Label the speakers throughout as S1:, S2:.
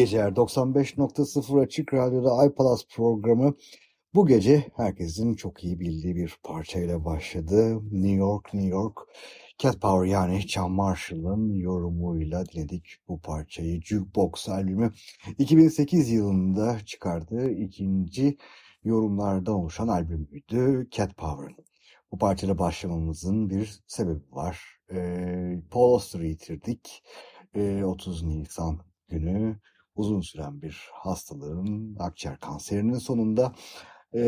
S1: geceler. 95.0 Açık Radyo'da iPalaz programı bu gece herkesin çok iyi bildiği bir parçayla başladı. New York, New York. Cat Power yani Chan Marshall'ın yorumuyla dinledik bu parçayı. Jukebox albümü 2008 yılında çıkardığı ikinci yorumlardan oluşan albümüydü Cat Power'ın. Bu parçayla başlamamızın bir sebebi var. Ee, Paul Auster'ı yitirdik. Ee, 30 Nisan günü uzun süren bir hastalığın, akciğer kanserinin sonunda e,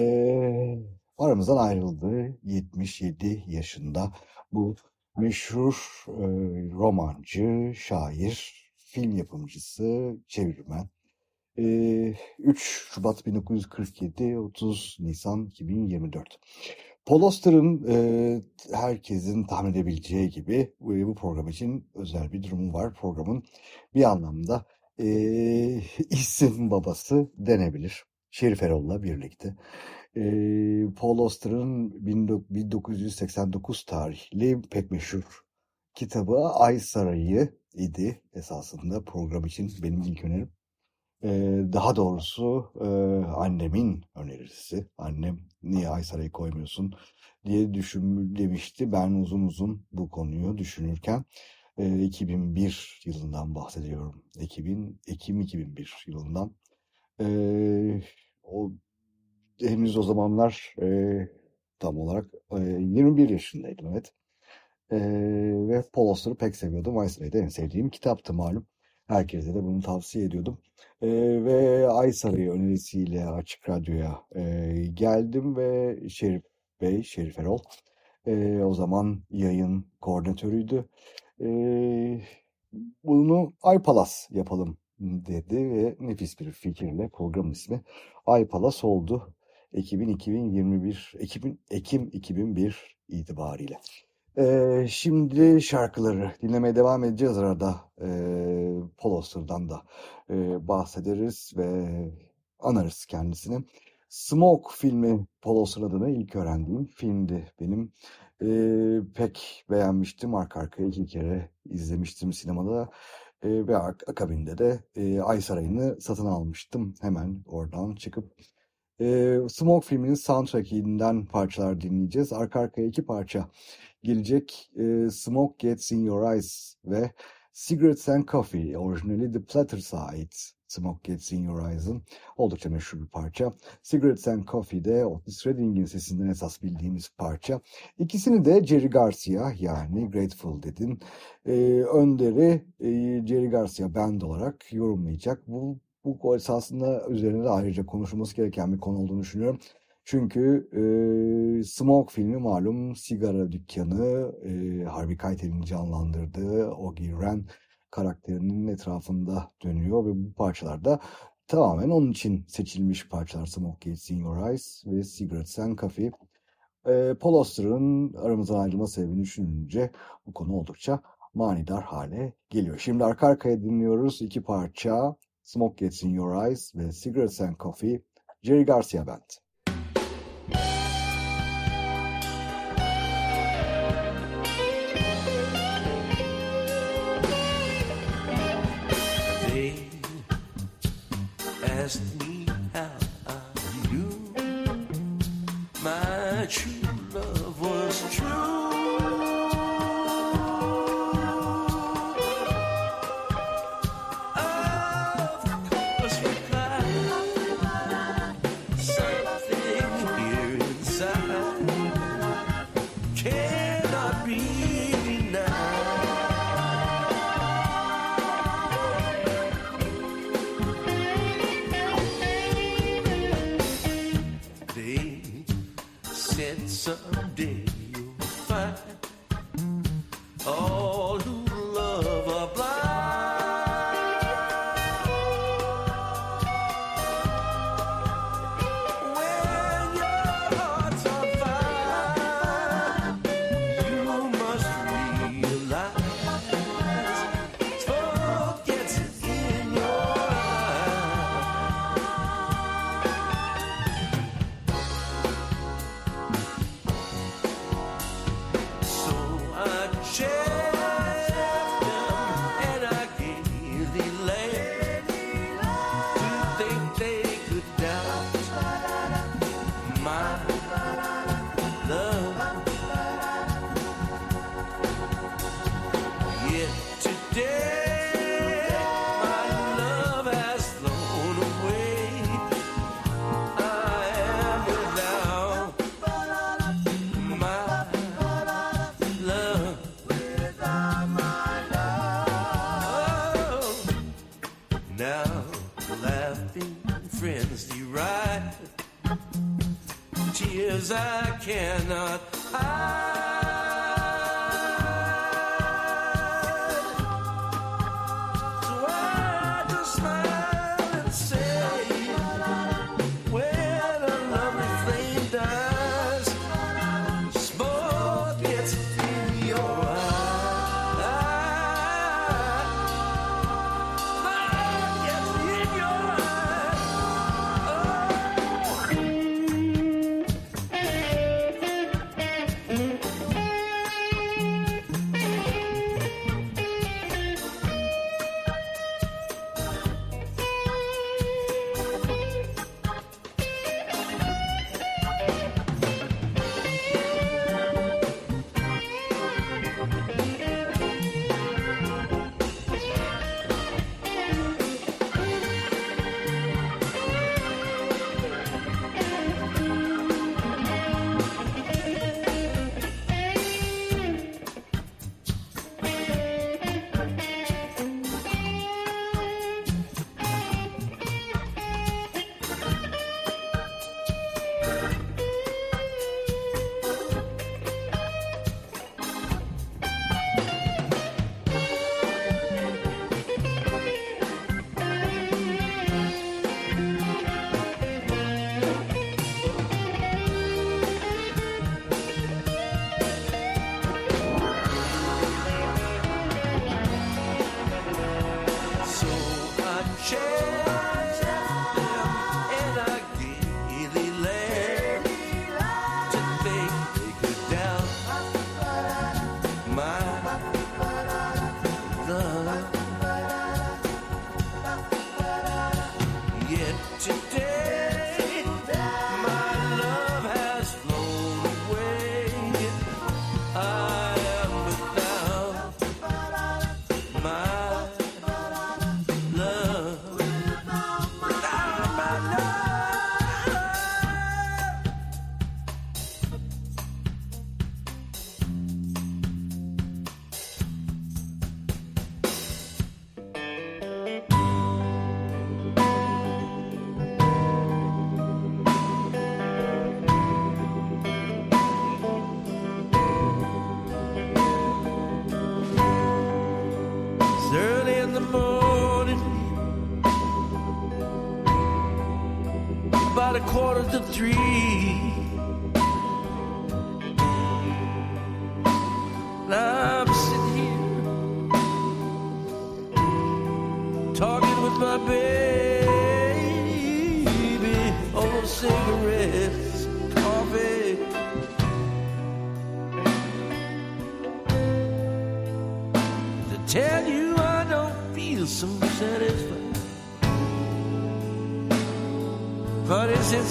S1: aramızdan ayrıldı. 77 yaşında bu meşhur e, romancı, şair, film yapımcısı, çevirmen. E, 3 Şubat 1947, 30 Nisan 2024. Paul Auster'ın e, herkesin tahmin edebileceği gibi e, bu program için özel bir durumu var. Programın bir anlamda e, isim babası denebilir. Şerif Erol'la birlikte. E, Paul Auster'ın 1989 tarihli pek meşhur kitabı Ay Sarayı idi esasında program için benim ilk önerim. E, daha doğrusu e, annemin önerisi. Annem niye Ay Sarayı koymuyorsun diye düşün demişti. Ben uzun uzun bu konuyu düşünürken 2001 yılından bahsediyorum. 2000, Ekim 2001 yılından. E, o henüz o zamanlar e, tam olarak e, 21 yaşındaydım evet. E, ve Auster'ı pek seviyordum. Weissray'da en sevdiğim kitaptı malum. Herkese de bunu tavsiye ediyordum. E, ve Ay Sarayı önerisiyle Açık Radyo'ya e, geldim ve Şerif Bey, Şerif Erol e, o zaman yayın koordinatörüydü e, bunu iPalas yapalım dedi ve nefis bir fikirle program ismi iPalas oldu. Ekim 2021 Ekim, Ekim 2001 itibariyle. Ee, şimdi şarkıları dinlemeye devam edeceğiz arada. Ee, Polostur'dan da e, bahsederiz ve anarız kendisini. Smoke filmi Polostur adına ilk öğrendiğim filmdi benim. Ee, pek beğenmiştim. Arka arkaya iki kere izlemiştim sinemada. Ee, ve akabinde de e, Ay Sarayı'nı satın almıştım. Hemen oradan çıkıp.
S2: E, Smoke filminin soundtrackinden parçalar dinleyeceğiz. Arka arkaya iki parça gelecek. E, Smoke Gets In Your Eyes ve Cigarettes and Coffee, orijinali The Platter Side. Smoke Gets In Your Eyes'ın oldukça meşhur bir parça. Cigarettes and Coffee'de Otis Redding'in sesinden esas bildiğimiz parça. İkisini de Jerry Garcia yani Grateful dedin. Ee, önderi e, Jerry Garcia band olarak yorumlayacak. Bu bu esasında üzerinde de ayrıca konuşulması gereken bir konu olduğunu düşünüyorum. Çünkü e, Smoke filmi malum sigara dükkanı, e, Harvey Keitel'in canlandırdığı Ogie Ren karakterinin etrafında dönüyor ve bu parçalarda tamamen onun için seçilmiş parçalar Smoke Gets In Your Eyes ve Cigarettes and Coffee. E, Paul Auster'ın aramızdan ayrılma sebebini düşününce bu konu oldukça manidar hale geliyor. Şimdi arka arkaya dinliyoruz iki parça Smoke Gets In Your Eyes ve Cigarettes and Coffee Jerry Garcia Band.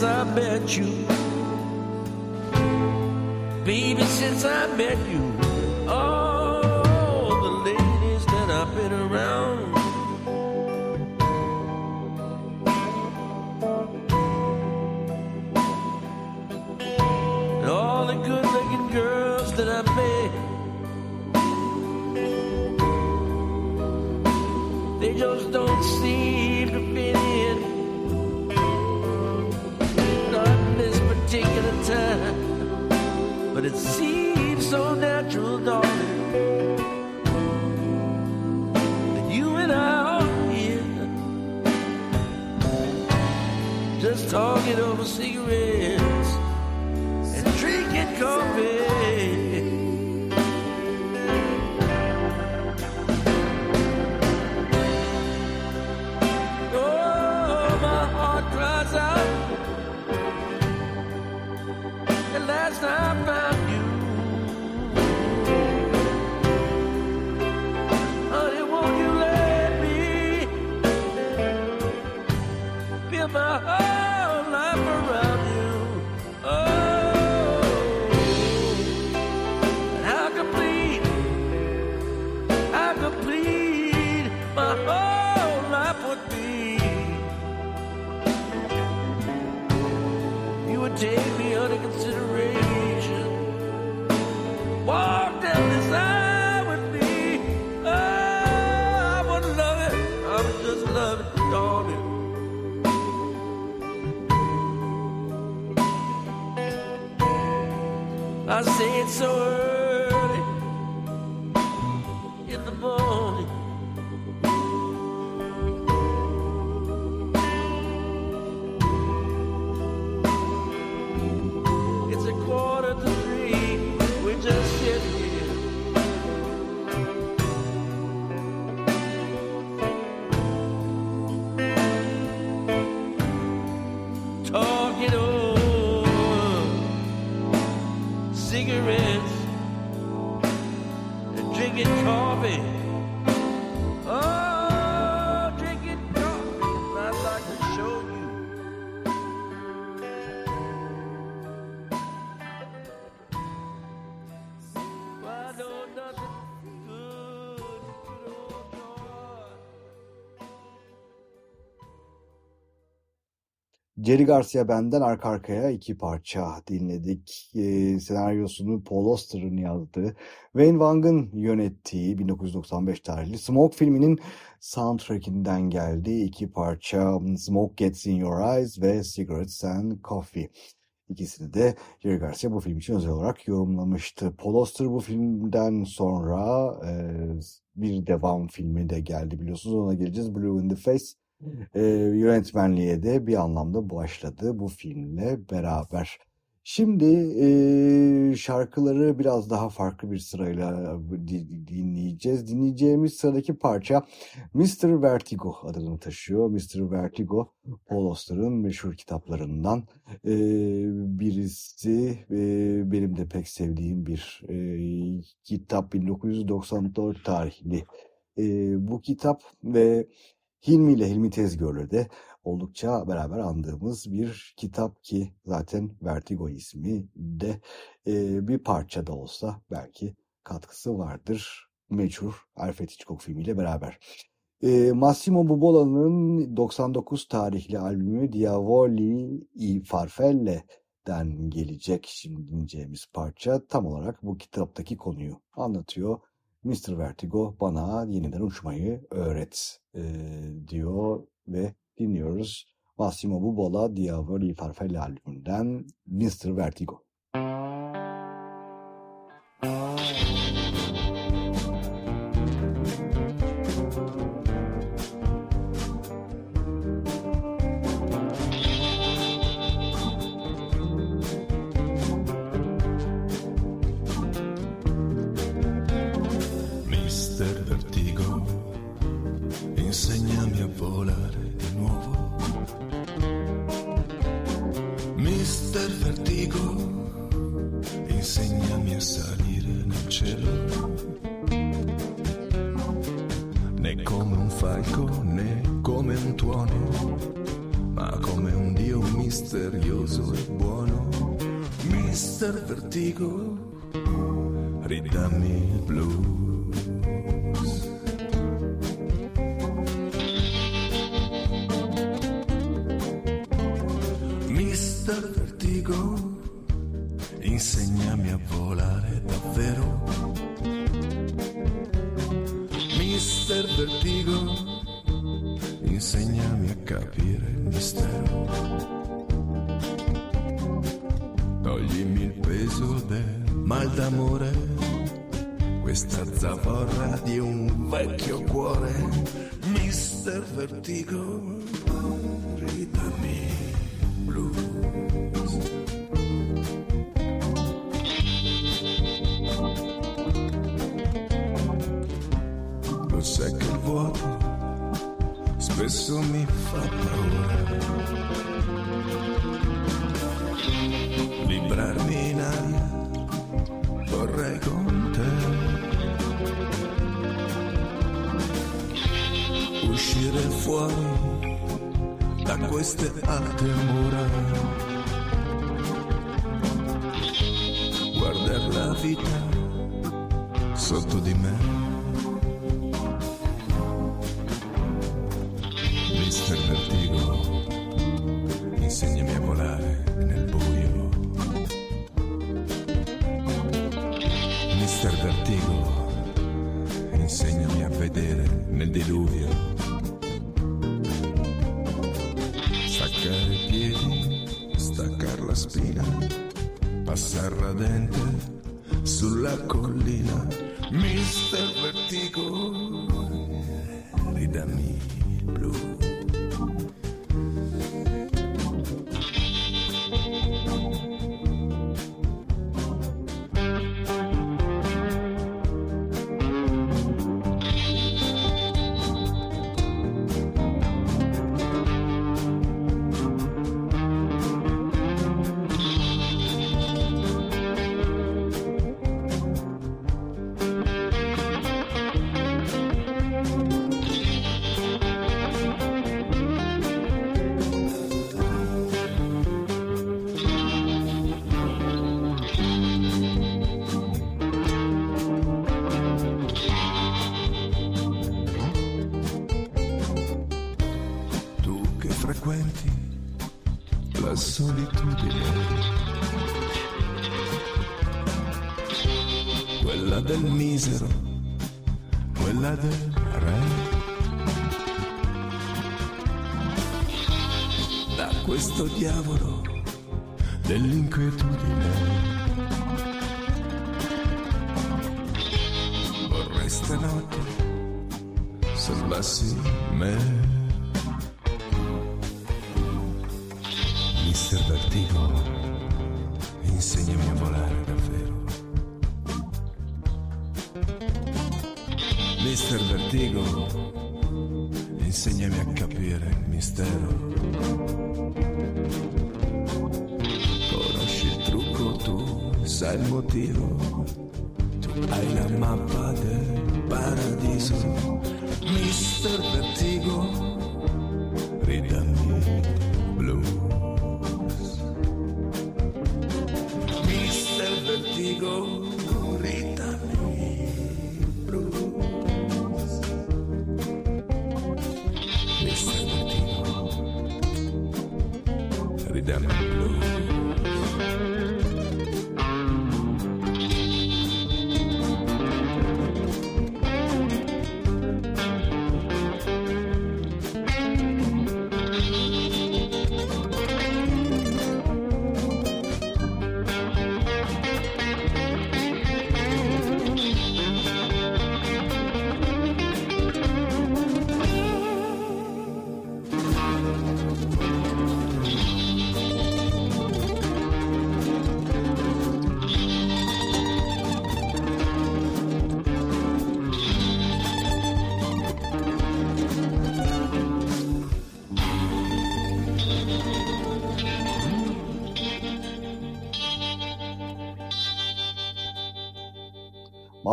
S2: Since I met you. Baby, since I met you. Gaza. So early
S1: Jerry Garcia Band'den arka arkaya iki parça dinledik. Ee, senaryosunu Paul Auster'ın yazdığı, Wayne Wang'ın yönettiği 1995 tarihli Smoke filminin soundtrackinden geldiği iki parça Smoke Gets In Your Eyes ve Cigarettes and Coffee. İkisini de Jerry Garcia bu film için özel olarak yorumlamıştı. Paul Auster bu filmden sonra e, bir devam filmi de geldi biliyorsunuz. Ona geleceğiz. Blue in the Face. E, yönetmenliğe de bir anlamda başladı bu filmle beraber. Şimdi e, şarkıları biraz daha farklı bir sırayla di- dinleyeceğiz. Dinleyeceğimiz sıradaki parça Mr. Vertigo adını taşıyor. Mr. Vertigo, Paul Auster'ın meşhur kitaplarından e, birisi. E, benim de pek sevdiğim bir e, kitap 1994 tarihli. E, bu kitap ve Hilmi ile Hilmi Tezgör'le de oldukça beraber andığımız bir kitap ki zaten Vertigo ismi de e, bir parça da olsa belki katkısı vardır meşhur Alfred Hitchcock filmiyle beraber. E, Massimo Bubola'nın 99 tarihli albümü Diavoli i Farfelle'den gelecek şimdi dinleyeceğimiz parça tam olarak bu kitaptaki konuyu anlatıyor. Mr. Vertigo bana yeniden uçmayı öğret e, diyor ve dinliyoruz. Massimo Bubola Diavoli Farfalla albümünden Mr. Vertigo.
S3: dico, ridammi il blues. Insegnami a volare davvero. Mister Vertigo, insegnami a capire il mistero. Toglimi il assurde, mal d'amore, questa zavorra di un vecchio cuore, mister vertigo, ridami blu. Lo sai che il vuoto spesso mi fa paura queste atemorali guardare la vita sotto di me. santo diavolo dell'inquietudine.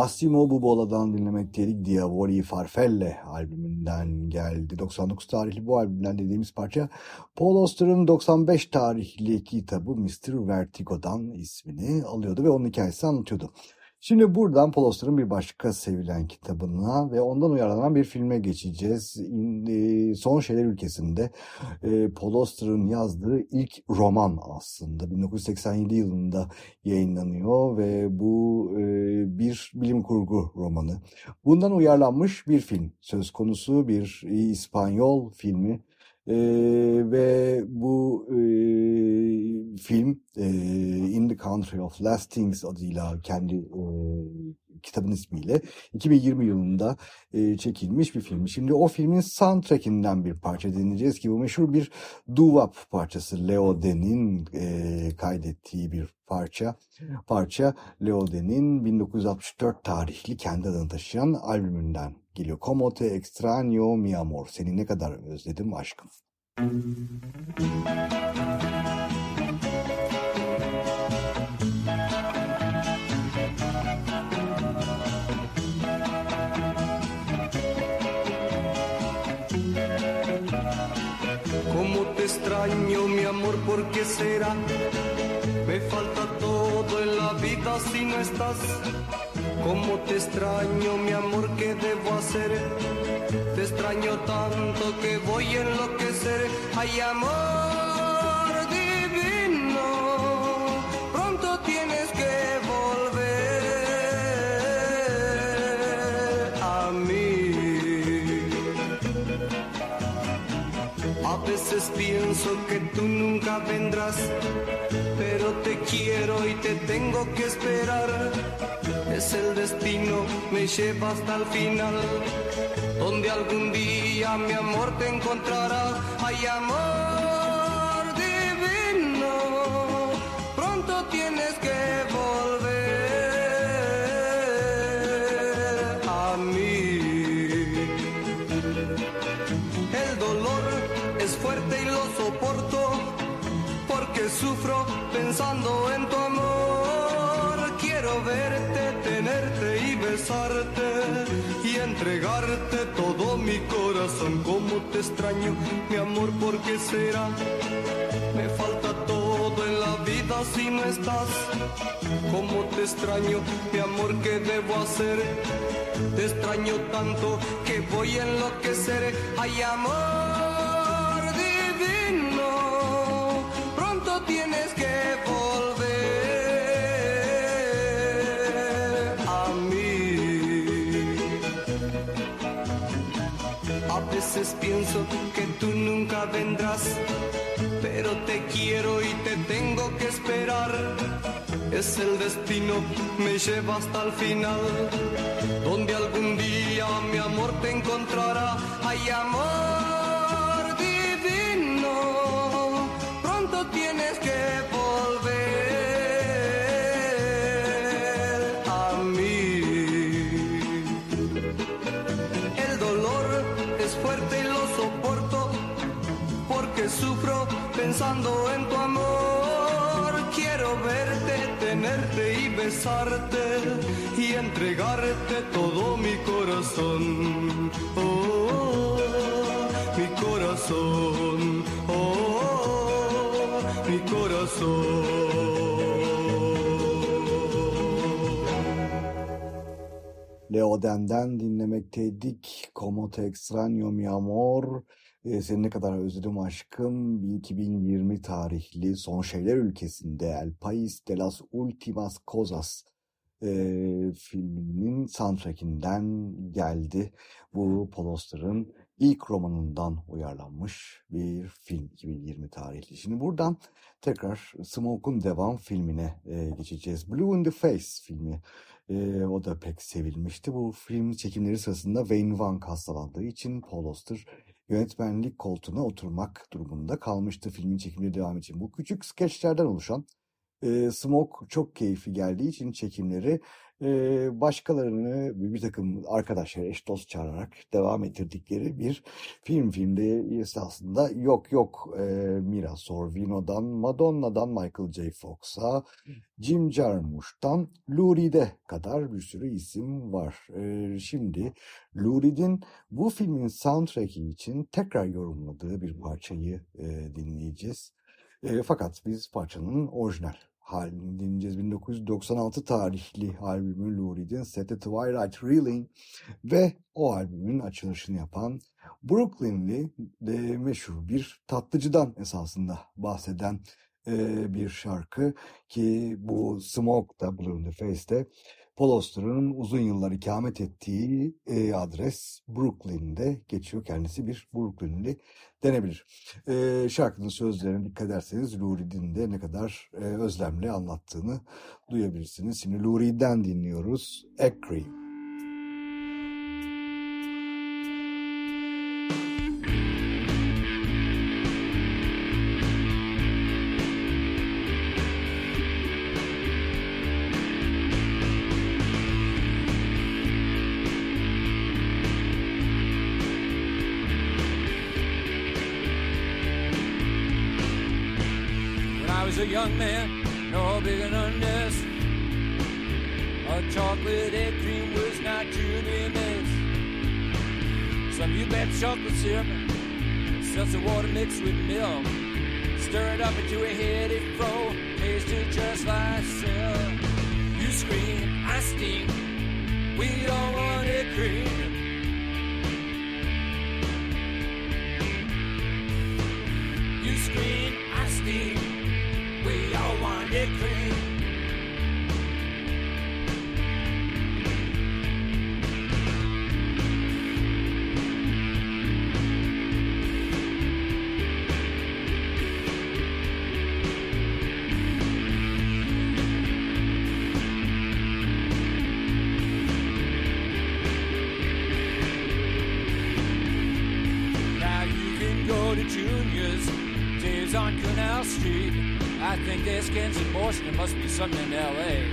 S1: Massimo Bubola'dan dinlemekteydik. Diavoli Farfelle albümünden geldi. 99 tarihli bu albümden dediğimiz parça Paul Auster'ın 95 tarihli kitabı Mr. Vertigo'dan ismini alıyordu ve onun hikayesi anlatıyordu. Şimdi buradan Paul Auster'ın bir başka sevilen kitabına ve ondan uyarlanan bir filme geçeceğiz. Son Şeyler Ülkesi'nde e, Paul Auster'ın yazdığı ilk roman aslında. 1987 yılında yayınlanıyor ve bu e, bir bilim kurgu romanı. Bundan uyarlanmış bir film söz konusu bir İspanyol filmi. Ee, ve bu e, film e, In the Country of Last Things adıyla kendi e, kitabın ismiyle 2020 yılında e, çekilmiş bir film. Şimdi o filmin soundtrackinden bir parça dinleyeceğiz ki bu meşhur bir doo-wop parçası. Leo Den'in e, kaydettiği bir parça. Parça Leo Den'in 1964 tarihli kendi adını taşıyan albümünden Como te extraño mi amor. Seni ne kadar özledim aşkım.
S4: Cómo te extraño, mi amor, ¿por qué será? Me falta todo en la vida si no estás. Cómo te extraño, mi amor, ¿qué debo hacer? Te extraño tanto que voy a enloquecer. Ay, amor divino, pronto tienes que volver a mí. A veces pienso que tú nunca vendrás, pero te quiero y te tengo que esperar. Es el destino, me lleva hasta el final, donde algún día mi amor te encontrará. Ay, amor y entregarte todo mi corazón. Como te extraño, mi amor, ¿por qué será? Me falta todo en la vida si no estás. Como te extraño, mi amor, ¿qué debo hacer? Te extraño tanto que voy a enloquecer. Ay, amor divino, pronto tienes que volver veces pienso que tú nunca vendrás, pero te quiero y te tengo que esperar. Es el destino, me lleva hasta el final, donde algún día mi amor te encontrará. Ay, amor besarte y entregarte todo mi corazón. Oh, mi corazón. Oh, mi corazón.
S1: Leoden'den dinlemekteydik. Como te extraño mi amor. Ee, seni ne kadar özledim aşkım. 2020 tarihli Son Şeyler Ülkesi'nde El País de las Últimas Cosas e, filminin soundtrackinden geldi. Bu Paul ilk romanından uyarlanmış bir film 2020 tarihli. Şimdi buradan tekrar Smoke'un devam filmine e, geçeceğiz. Blue in the Face filmi. E, o da pek sevilmişti. Bu film çekimleri sırasında Wayne Wang hastalandığı için Paul Auster yönetmenlik koltuğuna oturmak durumunda kalmıştı filmin çekimleri devam için. Bu küçük skeçlerden oluşan e, Smoke çok keyifli geldiği için çekimleri başkalarını bir takım arkadaşlar eş dost çağırarak devam ettirdikleri bir film filmde esasında yok yok Mira Sorvino'dan Madonna'dan Michael J. Fox'a Jim Jarmusch'tan Lou Reed'e kadar bir sürü isim var. Şimdi Lou Reed'in bu filmin soundtrack'i için tekrar yorumladığı bir parçayı dinleyeceğiz. Fakat biz parçanın orijinal halini dinleyeceğiz. 1996 tarihli albümü Lou Set the Twilight Reeling ve o albümün açılışını yapan Brooklynli de meşhur bir tatlıcıdan esasında bahseden e, bir şarkı ki bu Smoke'da Blue in the Face'te Paul Auster'ın uzun yıllar ikamet ettiği e, adres Brooklyn'de geçiyor. Kendisi bir Brooklynli denebilir. E, şarkının sözlerine dikkat ederseniz Lou Reed'in de ne kadar e, özlemle anlattığını duyabilirsiniz. Şimdi Lou Reed'den dinliyoruz. Egg
S5: young man, no bigger than this. A chocolate egg cream was not to be missed. Some you bet chocolate syrup, seltzer water mixed with milk. Stir it up into a heady fro, tasted just like silk. You scream, I steam, we don't want it cream. You scream, I steam. We all want it cream. In L.A.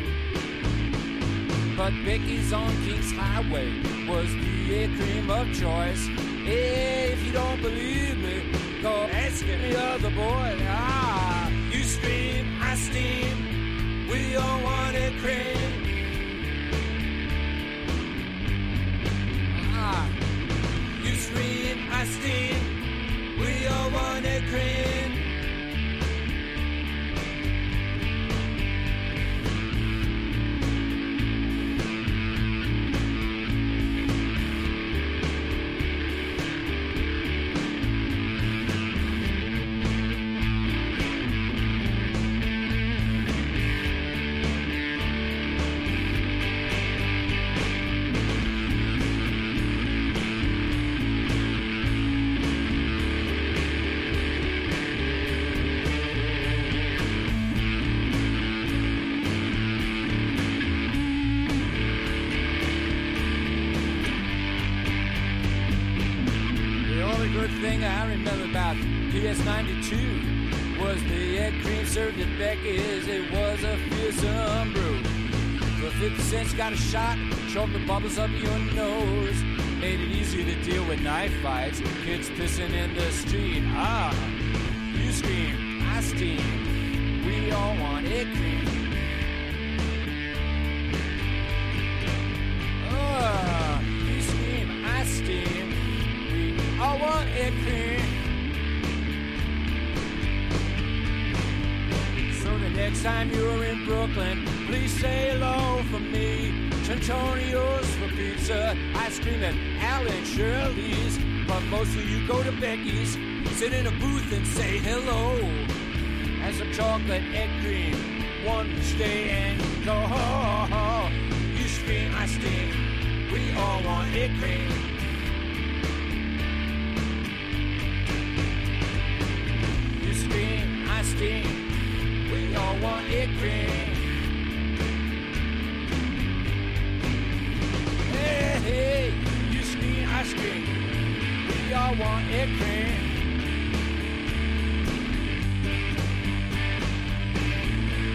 S5: But Becky's on King's Highway was the cream of choice. Hey, if you don't believe me, go ask any other boy. Ah, you scream, I steam, we all want it cream. Got a shot, choked the bubbles up your nose. Made it easy to deal with knife fights, kids pissing in the street. Ah, you scream, I steam. We all want egg cream. Ah, you scream, I steam. We all want it cream. So the next time you're in Brooklyn, please say hello. Chantonio's for pizza, ice cream at Alan Shirley's. But mostly you go to Becky's, sit in a booth and say hello. And some chocolate egg cream, one stay and go. You scream, I steam, we all want egg cream. You scream, I steam, we all want egg cream. want it clean.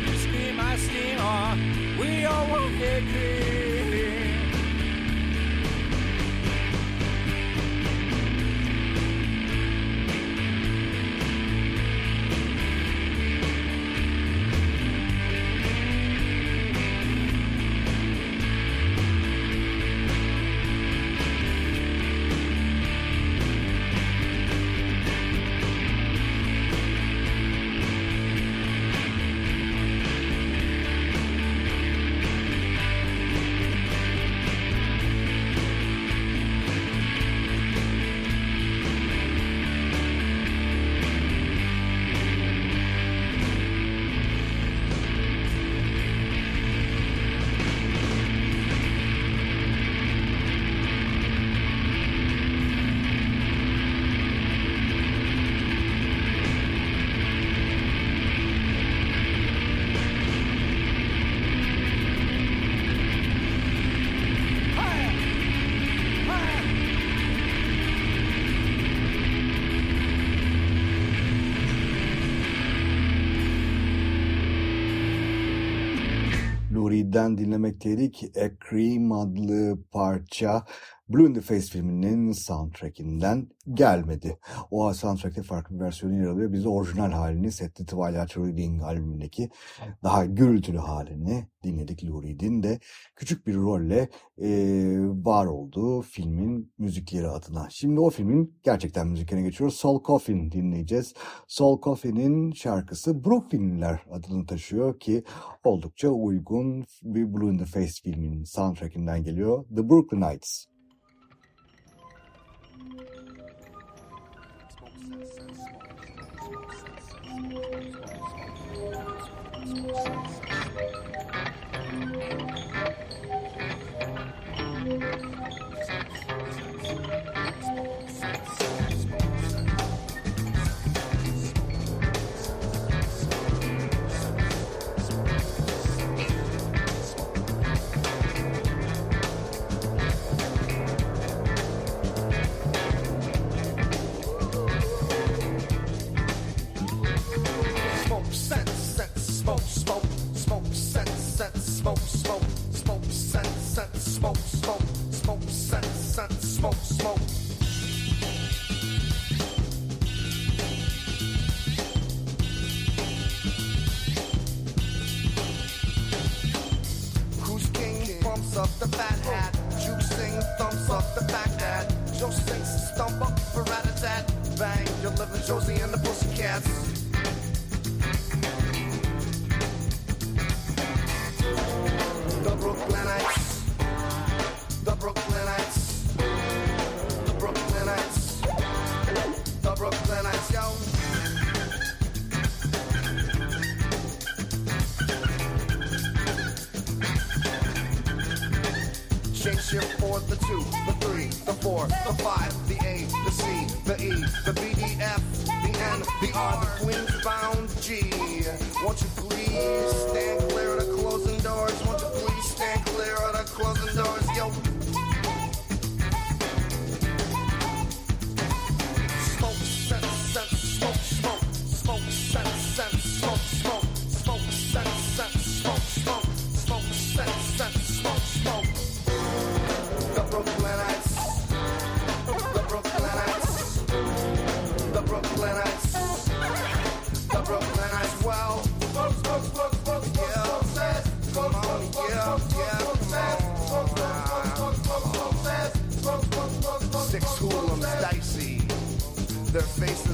S5: You scream, I scream, oh, we all want it
S1: clean. Reed'den dinlemekteydik. Cream adlı parça Blue in the Face filminin soundtrackinden gelmedi. O soundtrackte farklı bir versiyonu yer alıyor. Biz orijinal halini Set the Twilight Reading albümündeki daha gürültülü halini dinledik. Lou Reed'in de küçük bir rolle e, var olduğu filmin müzikleri adına. Şimdi o filmin gerçekten müziklerine geçiyoruz. Soul Coffin dinleyeceğiz. Soul Coffin'in şarkısı Brooklynliler adını taşıyor ki oldukça uygun bir Blue in the Face filminin soundtrackinden geliyor. The Brooklynites.
S6: Smoke, Deliver Josie and the Pussycats.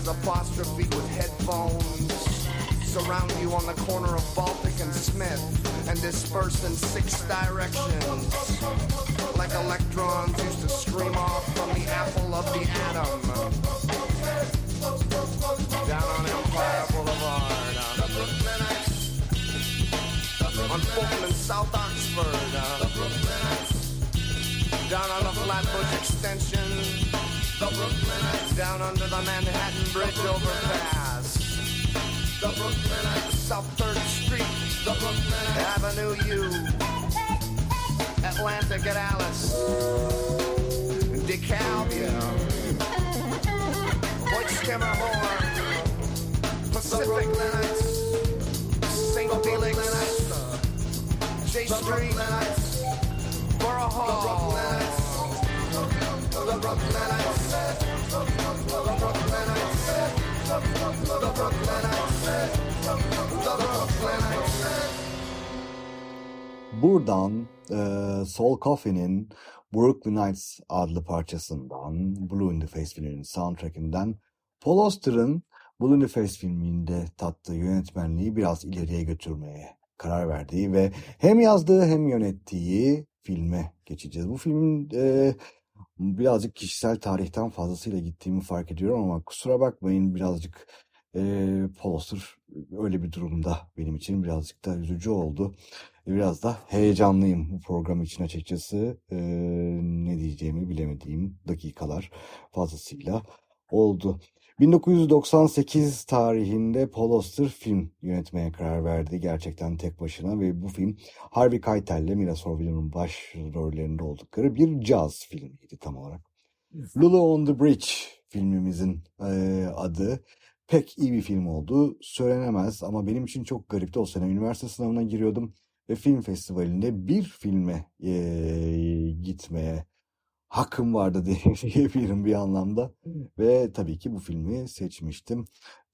S6: Apostrophe with headphones. Surround you on the corner of Baltic and Smith and disperse in six directions like electrons used to stream off from the apple of the atom. Down on Empire Boulevard. uh, on Fulton and South Oxford. uh, down on the Flatbush Extension. The Brooklynites down under the Manhattan Bridge overpass. The Brooklynites, South 3rd Street. The Brooklynites, Avenue U. Atlantic at Alice. DeKalb. White Skimmerhorn. Pacific St. Felix. J Street Borough Hall.
S1: Buradan e, Soul Coffee'nin Brooklyn Nights adlı parçasından Blue in the Face filminin soundtrackinden Paul Auster'ın Blue in the Face filminde tattığı yönetmenliği biraz ileriye götürmeye karar verdiği ve hem yazdığı hem yönettiği filme geçeceğiz. Bu filmin e, birazcık kişisel tarihten fazlasıyla gittiğimi fark ediyorum ama kusura bakmayın birazcık e, Auster öyle bir durumda benim için birazcık da üzücü oldu. Biraz da heyecanlıyım bu program için açıkçası. Ee, ne diyeceğimi bilemediğim dakikalar fazlasıyla oldu. 1998 tarihinde Paul Auster film yönetmeye karar verdi gerçekten tek başına ve bu film Harvey Keitel ile Mira Sorvino'nun baş rollerinde oldukları bir caz filmiydi tam olarak. Lulu on the Bridge filmimizin e, adı pek iyi bir film olduğu söylenemez ama benim için çok garipti. O sene üniversite sınavına giriyordum ve film festivalinde bir filme e, gitmeye hakkım vardı diyebilirim bir anlamda. Ve tabii ki bu filmi seçmiştim.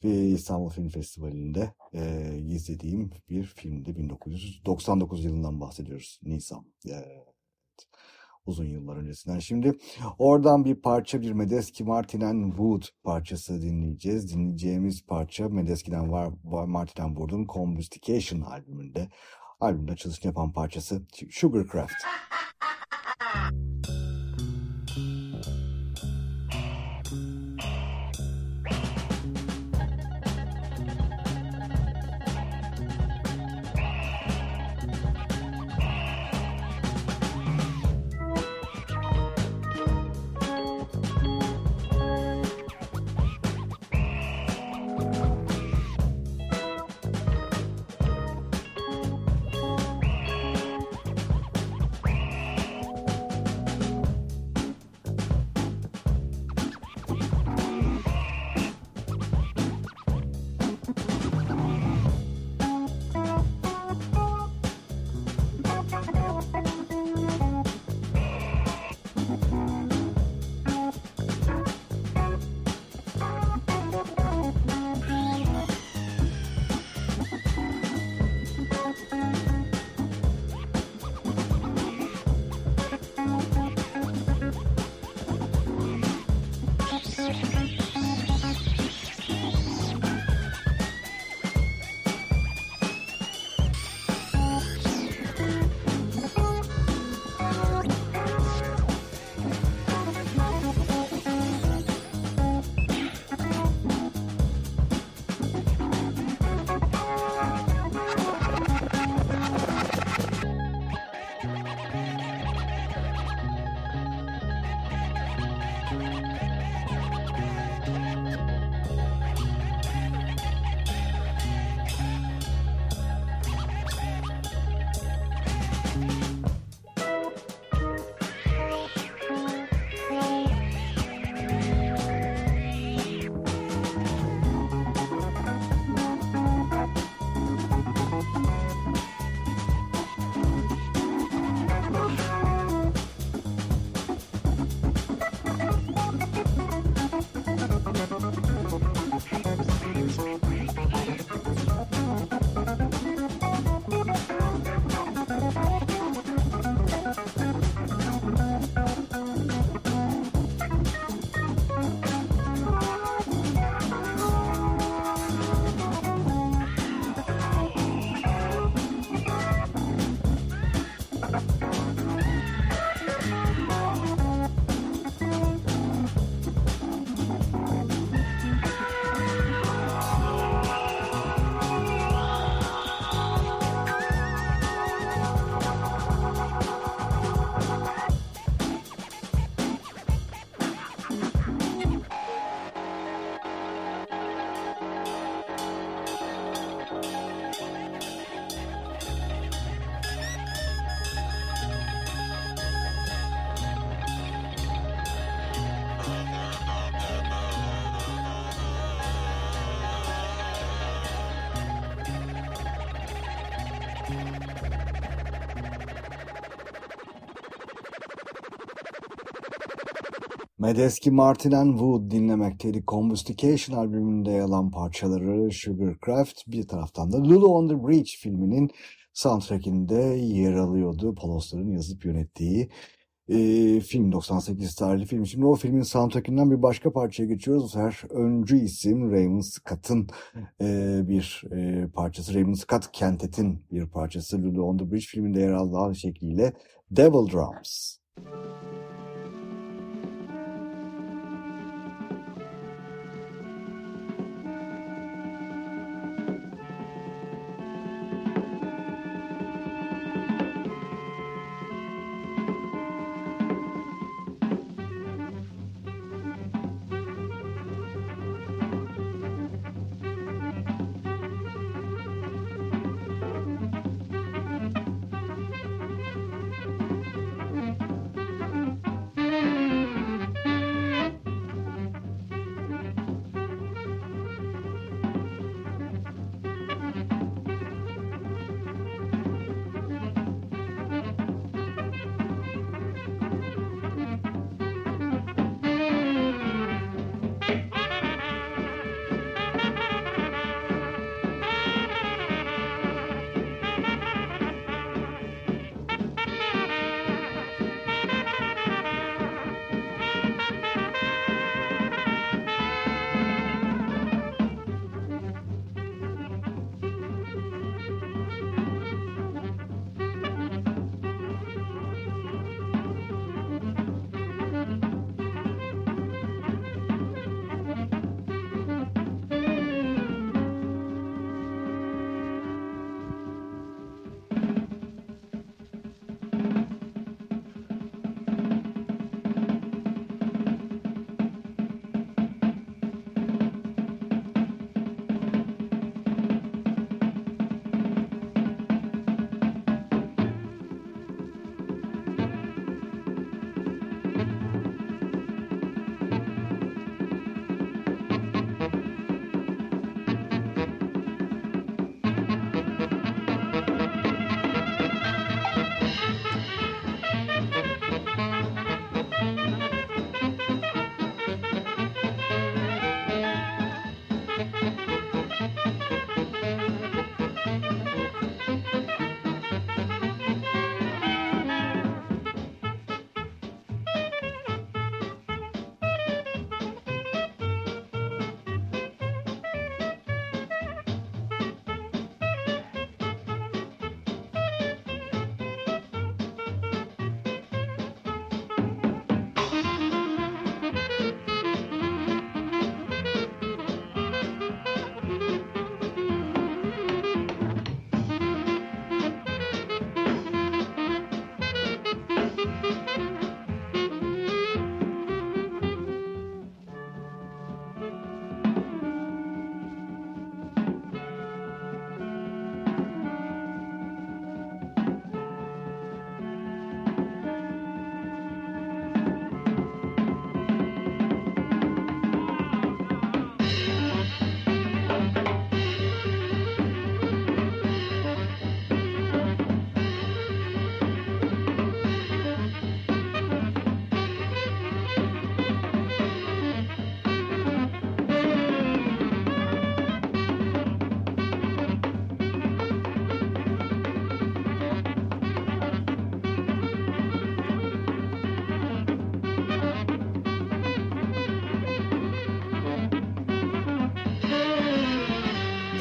S1: Ve İstanbul Film Festivali'nde e, izlediğim bir filmdi. 1999 yılından bahsediyoruz. Nisan. Evet. Uzun yıllar öncesinden. Şimdi oradan bir parça bir Medeski Martin and Wood parçası dinleyeceğiz. Dinleyeceğimiz parça Medeski'den var, var Martin and Wood'un Combustion albümünde. Albümde açılışını yapan parçası Sugarcraft. Medeski Martin and Wood dinlemekteydi. Combustication albümünde yer parçaları Sugarcraft bir taraftan da Lulu on the Bridge filminin soundtrackinde yer alıyordu. Polosların yazıp yönettiği e, film 98 tarihli film. Şimdi o filmin soundtrackinden bir başka parçaya geçiyoruz. Sefer öncü isim Raymond Scott'ın e, bir e, parçası. Raymond Scott Kentet'in bir parçası. Lulu on the Bridge filminde yer aldığı şekliyle Devil Drums. Müzik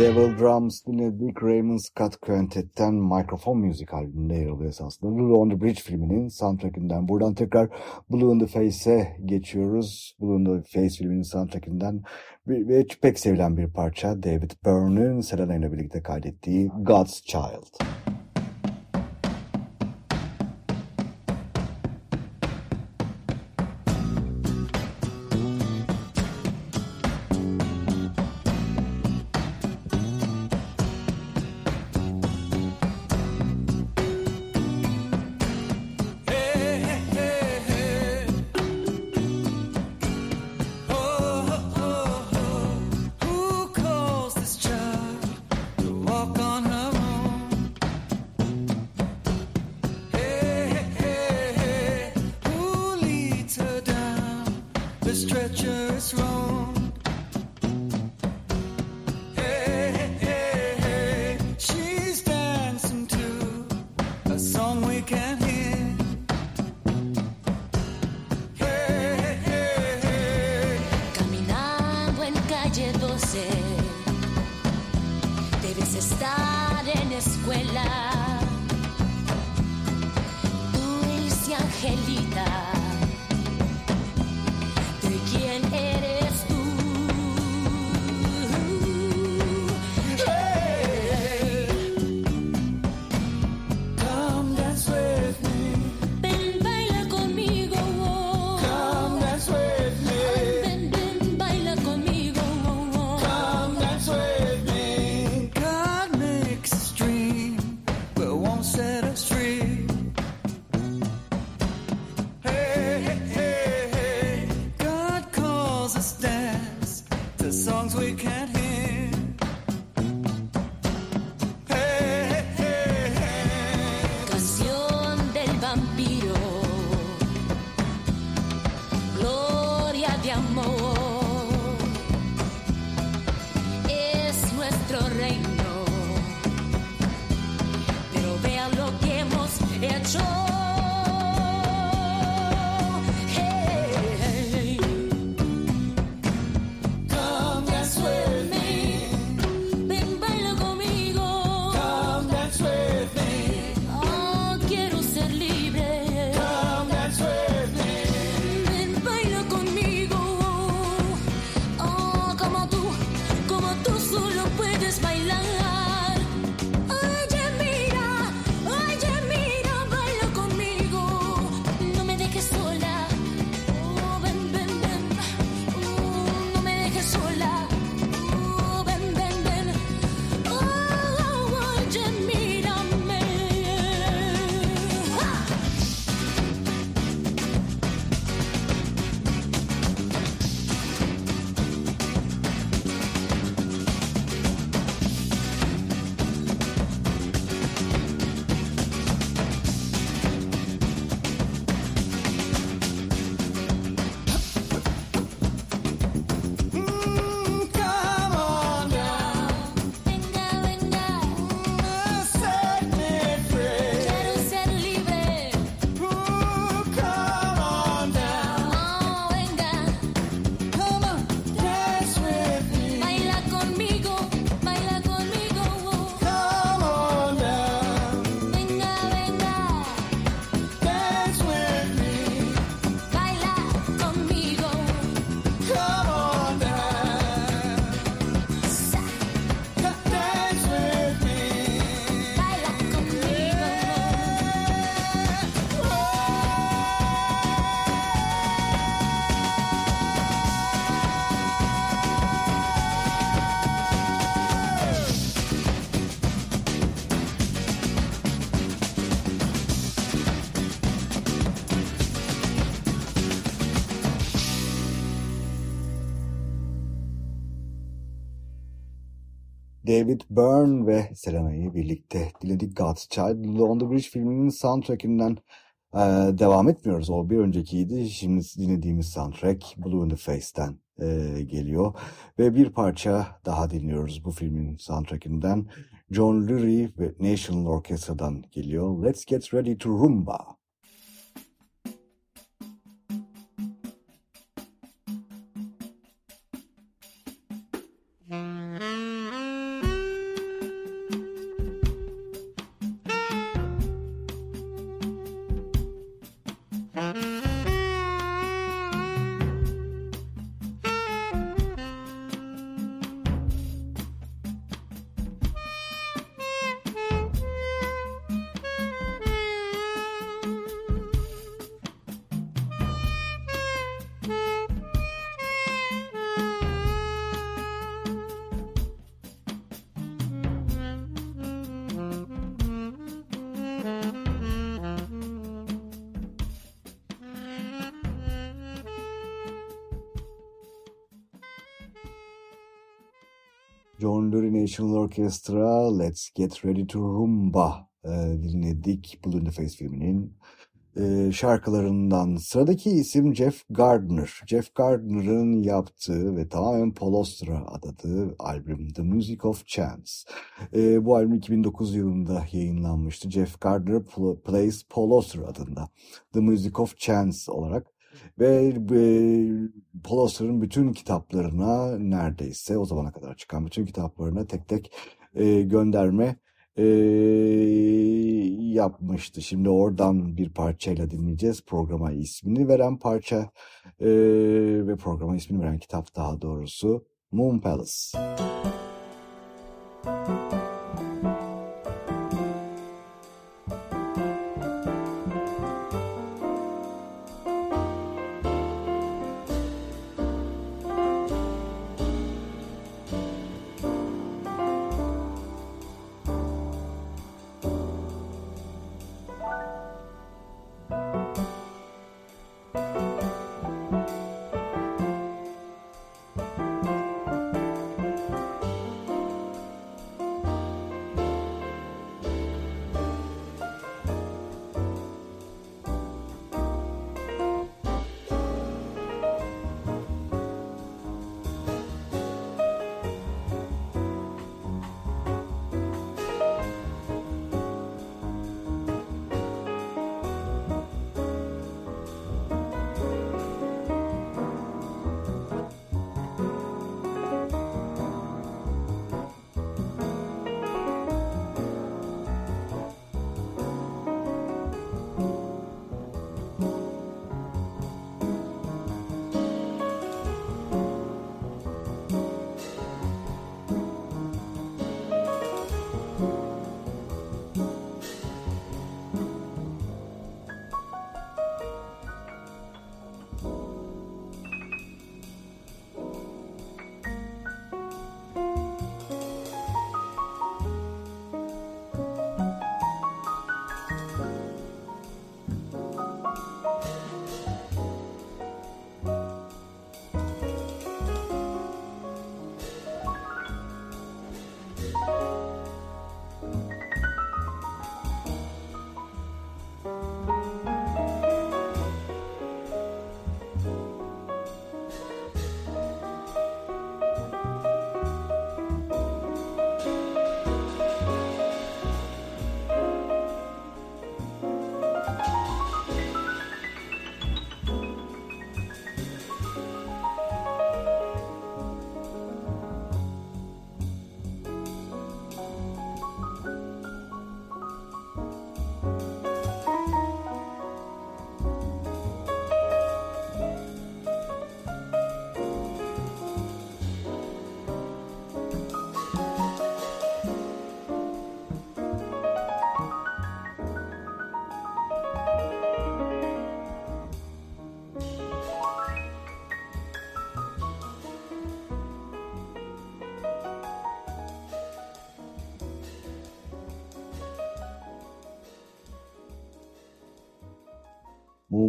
S1: Devil Drums dinledik. Raymond Scott Quintet'ten Microphone Music albümünde yer alıyor esasında. Blue on the Bridge filminin soundtrackinden. Buradan tekrar Blue in the Face'e geçiyoruz. Blue in the Face filminin soundtrackinden ve pek sevilen bir parça David Byrne'ın Selena ile birlikte kaydettiği God's Child.
S7: estar
S8: songs we can't hear.
S1: David Byrne ve Selena'yı birlikte dinledik God's Child. London Bridge filminin soundtrackinden e, devam etmiyoruz. O bir öncekiydi. Şimdi dinlediğimiz soundtrack Blue in the Face'ten e, geliyor. Ve bir parça daha dinliyoruz bu filmin soundtrackinden. John Lurie ve National Orchestra'dan geliyor. Let's Get Ready to Rumba. Orchestra Let's Get Ready to Rumba e, dinledik Blue in the Face filminin e, şarkılarından. Sıradaki isim Jeff Gardner. Jeff Gardner'ın yaptığı ve tamamen Paul Auster'a adadığı albüm The Music of Chance. E, bu albüm 2009 yılında yayınlanmıştı. Jeff Gardner Pl- Plays Auster adında. The Music of Chance olarak. Ve e, Paul bütün kitaplarına neredeyse o zamana kadar çıkan bütün kitaplarına tek tek e, gönderme e, yapmıştı. Şimdi oradan bir parçayla dinleyeceğiz. Programa ismini veren parça e, ve programa ismini veren kitap daha doğrusu Moon Palace.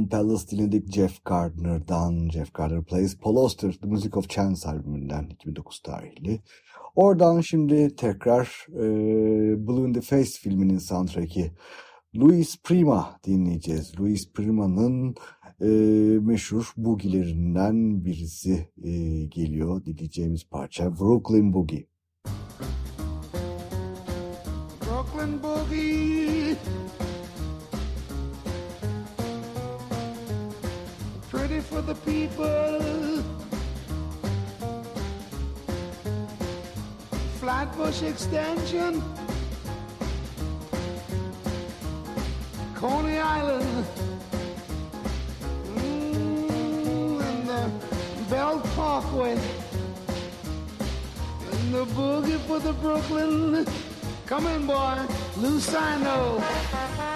S1: Moon Palace dinledik Jeff Gardner'dan. Jeff Gardner Plays Paul Auster The Music of Chance albümünden 2009 tarihli. Oradan şimdi tekrar e, Blue in the Face filminin soundtrack'i Louis Prima dinleyeceğiz. Louis Prima'nın e, meşhur boogilerinden birisi e, geliyor. Dinleyeceğimiz parça Brooklyn Boogie.
S9: The people. Flatbush Extension. Coney Island. Mm, and the Belt Parkway. And the boogie for the Brooklyn. Come in, boy. Lucino.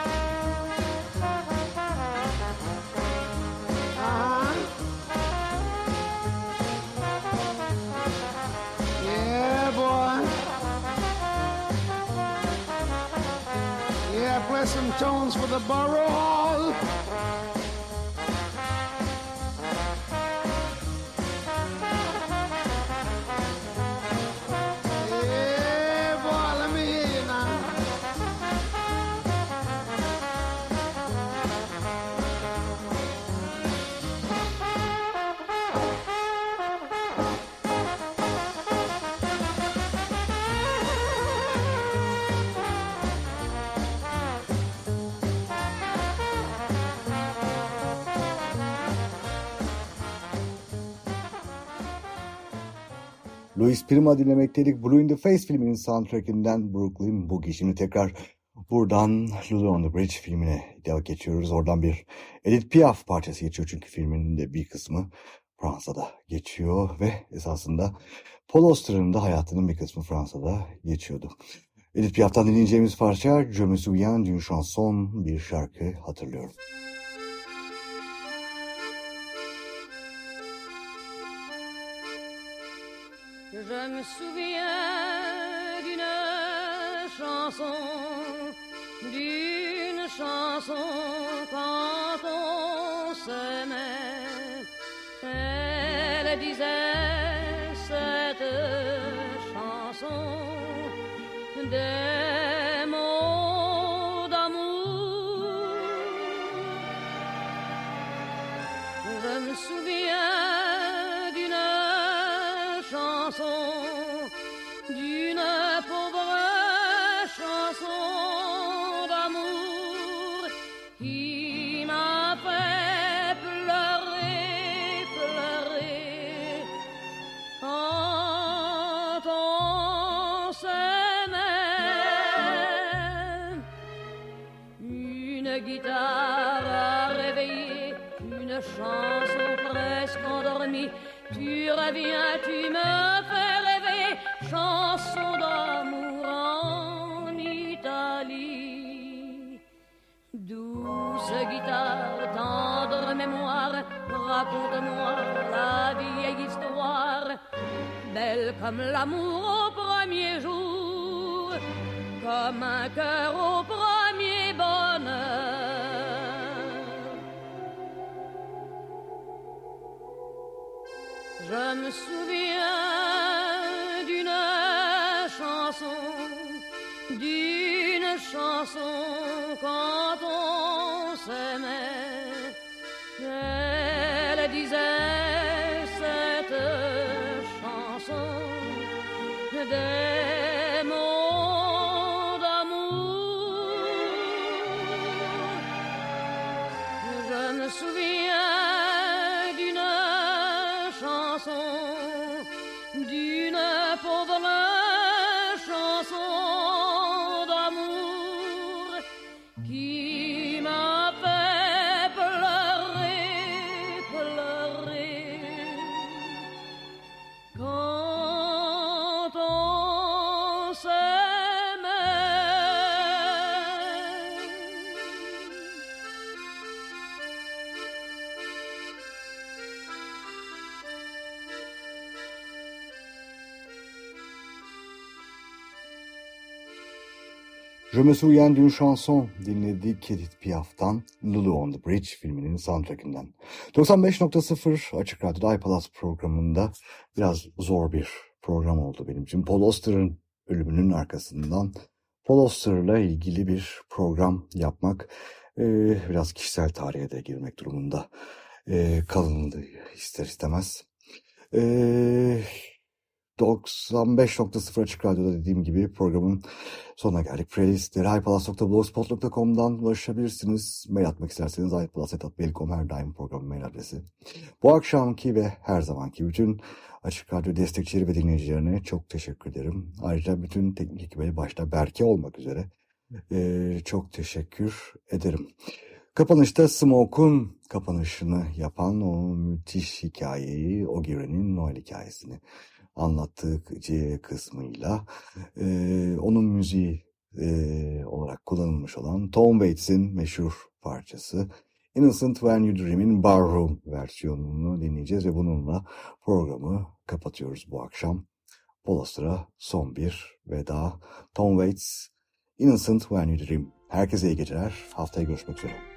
S9: Some tones for the borough hall.
S1: Louis Prima dinlemekteydik. Blue in the Face filminin soundtrackinden Brooklyn Boogie. Şimdi tekrar buradan Lulu on the Bridge filmine devam geçiyoruz. Oradan bir Edith Piaf parçası geçiyor çünkü filmin de bir kısmı Fransa'da geçiyor ve esasında Paul Auster'ın da hayatının bir kısmı Fransa'da geçiyordu. Edith Piaf'tan dinleyeceğimiz parça Je me souviens d'une chanson bir şarkı hatırlıyorum.
S10: Je me souviens d'une chanson, d'une chanson quand on s'aimait. Elle disait cette chanson des mots d'amour. Je me souviens d'une pauvre chanson d'amour qui m'a fait pleurer, pleurer quand on s'aimait. Une guitare a réveillé une chanson presque endormie. Reviens, tu me fais rêver, chanson d'amour en Italie. Douce guitare, tendre mémoire, raconte-moi la vieille histoire, belle comme l'amour au premier jour, comme un cœur au premier Je me souviens d'une chanson, d'une chanson quand on s'aimait. Elle disait cette chanson Je me souviens d'une chanson
S1: dinledik Edith Piaf'tan Lulu on the Bridge filminin soundtrackinden. 95.0 Açık Radyo'da iPalaz programında biraz zor bir program oldu benim için. Paul Auster'ın ölümünün arkasından Paul Auster'la ilgili bir program yapmak e, biraz kişisel tarihe de girmek durumunda e, kalındı ister istemez. E, 95.0 Açık Radyo'da dediğim gibi programın sonuna geldik. Playlistleri iPalas.blogspot.com'dan ulaşabilirsiniz. Mail atmak isterseniz iPalas.mail.com her daim programın mail adresi. Bu akşamki ve her zamanki bütün Açık Radyo destekçileri ve dinleyicilerine çok teşekkür ederim. Ayrıca bütün teknik ekibe başta Berke olmak üzere eee, çok teşekkür ederim. Kapanışta Smoke'un kapanışını yapan o müthiş hikayeyi, Ogire'nin Noel hikayesini anlattığı c- kısmıyla eee, onun müziği eee, olarak kullanılmış olan Tom Waits'in meşhur parçası Innocent When You Dream'in Barroom versiyonunu dinleyeceğiz ve bununla programı kapatıyoruz bu akşam. Bolostra son bir veda. Tom Waits, Innocent When You Dream. Herkese iyi geceler. Haftaya görüşmek üzere.